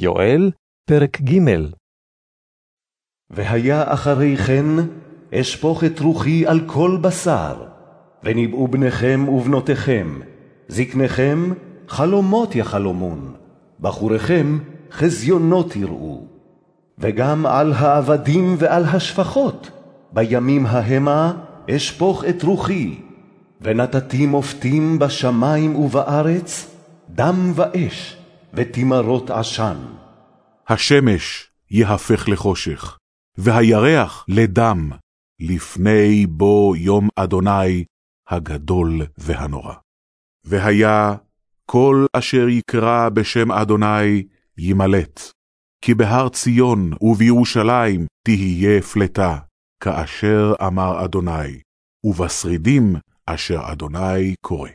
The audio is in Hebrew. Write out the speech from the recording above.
יואל, פרק ג' והיה אחרי כן, אשפוך את רוחי על כל בשר, וניבאו בניכם ובנותיכם, זקניכם חלומות יחלומון, בחוריכם חזיונות יראו. וגם על העבדים ועל השפחות, בימים ההמה אשפוך את רוחי, ונתתי מופתים בשמים ובארץ, דם ואש, ותמרות עשן. השמש יהפך לחושך, והירח לדם, לפני בוא יום אדוני הגדול והנורא. והיה כל אשר יקרא בשם אדוני ימלט, כי בהר ציון ובירושלים תהיה פלטה, כאשר אמר אדוני, ובשרידים אשר אדוני קורא.